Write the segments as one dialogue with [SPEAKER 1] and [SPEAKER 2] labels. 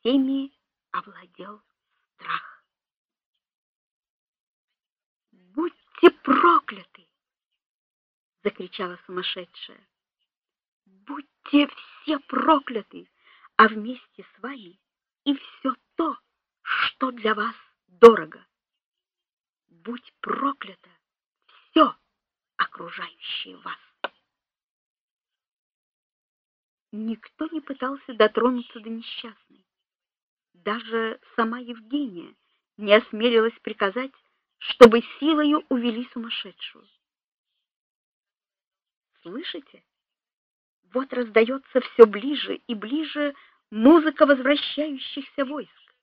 [SPEAKER 1] всеми овладел страх. Будьте прокляты, закричала сумасшедшая. Будьте все прокляты, а вместе с вами и все то, что для вас дорого. Будь проклято все окружающее вас. Никто не пытался дотронуться до несчастной. Даже сама Евгения не осмелилась приказать, чтобы силою увели сумасшедшую. Слышите? Вот раздается все ближе и ближе музыка возвращающихся войск.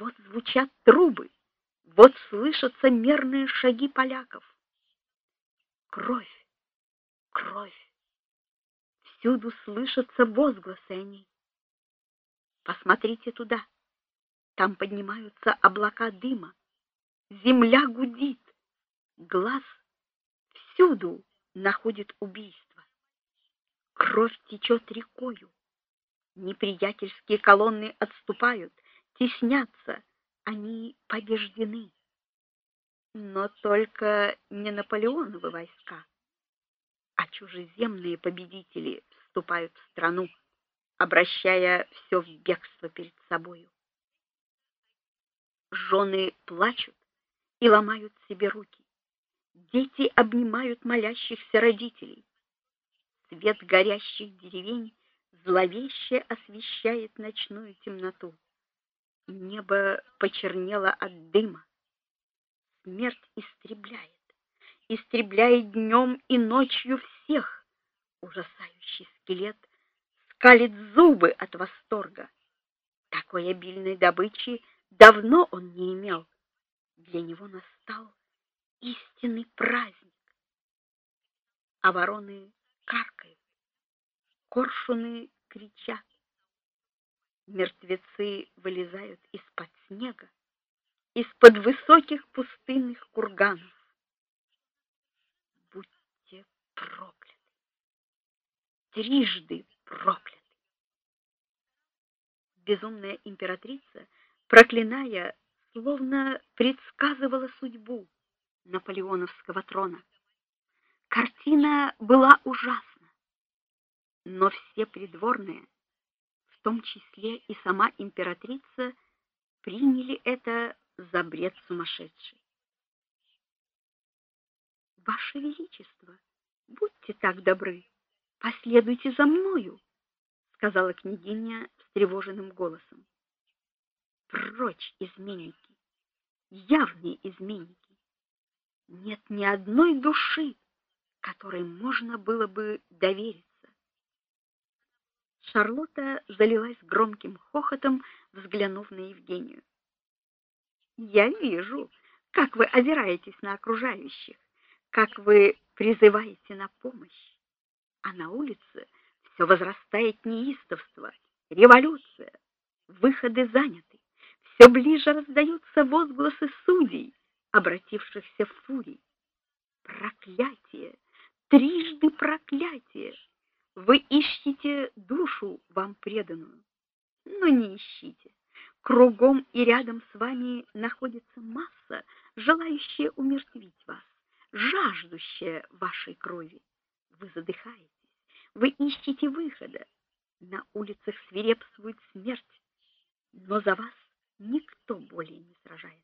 [SPEAKER 1] Вот звучат трубы, вот слышатся мерные шаги поляков. Кровь, кровь. Всюду слышатся возгласы о ней. Посмотрите туда. Там поднимаются облака дыма. Земля гудит. Глаз всюду находит убийство. Кровь течет рекою. Неприятельские колонны отступают, теснятся, они побеждены. Но только не Наполеоновы войска, а чужеземные победители вступают в страну, обращая все в бегство перед собою. Жены плачут и ломают себе руки. Дети обнимают молящихся родителей. Свет горящих деревень зловеще освещает ночную темноту. Небо почернело от дыма. Смерть истребляет, истребляет днем и ночью всех. Ужасающий скелет скалит зубы от восторга. Такой обильной добычи давно он не имел. Для него настал истинный праздник. А вороны каркают, коршуны кричат. Мертвецы вылезают из-под снега, из-под высоких пустынных курганов. Будьте прокляты. Трижды прокляты. Безумная императрица, проклиная, словно предсказывала судьбу наполеоновского трона. Картина была ужасна, но все придворные в том числе и сама императрица, приняли это за бред сумасшедший. Ваше величество, будьте так добры, последуйте за мною, сказала княгиня встревоженным голосом. Прочь изменники, явные изменники. Нет ни одной души, которой можно было бы довериться. Шарлотта залилась громким хохотом, взглянув на Евгению. Я вижу, как вы озираетесь на окружающих, как вы призываете на помощь. А на улице все возрастает неистовство, революция, выходы заняты. Все ближе раздаются возгласы судей, обратившихся в фурий. Проклятие, трижды проклятие. Вы ищете душу вам преданную, но не ищите. Кругом и рядом с вами находится масса, желающая умертвить вас, жаждущая вашей крови. Вы задыхаетесь, вы ищете выхода. На улицах свирепствует смерть, но за вас никто более не сражается.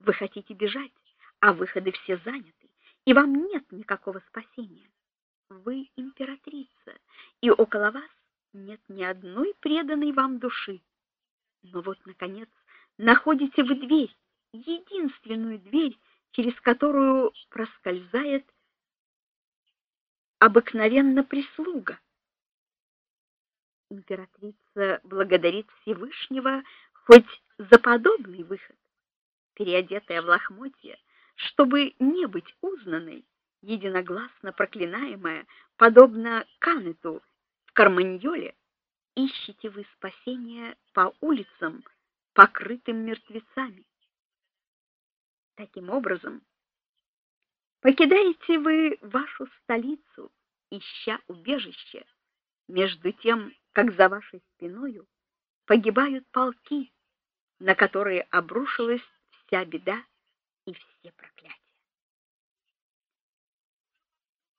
[SPEAKER 1] Вы хотите бежать, а выходы все заняты, и вам нет никакого спасения. Вы императрица, и около вас нет ни одной преданной вам души. Но вот наконец находите вы дверь, единственную дверь, через которую проскользает обыкновенно прислуга. Императрица благодарит Всевышнего хоть за подобный выход, переодетая в лохмотья, чтобы не быть узнанной единогласно проклинаемая, подобно Канету в Карманьоле, ищете вы спасения по улицам, покрытым мертвецами. Таким образом, покидаете вы вашу столицу, ища убежище, между тем, как за вашей спиною погибают полки, на которые обрушилась вся беда и все проклятия.